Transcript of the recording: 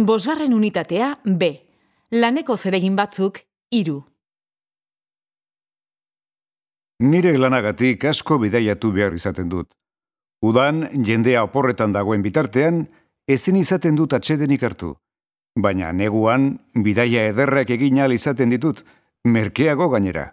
Bosgarren unitatea B. Laneko zeregin batzuk, iru. Nire lanagatik asko bidaiatu behar izaten dut. Udan, jendea oporretan dagoen bitartean, ezin izaten dut atxedenik hartu. Baina neguan, bidaia ederrak egin al izaten ditut, merkeago gainera.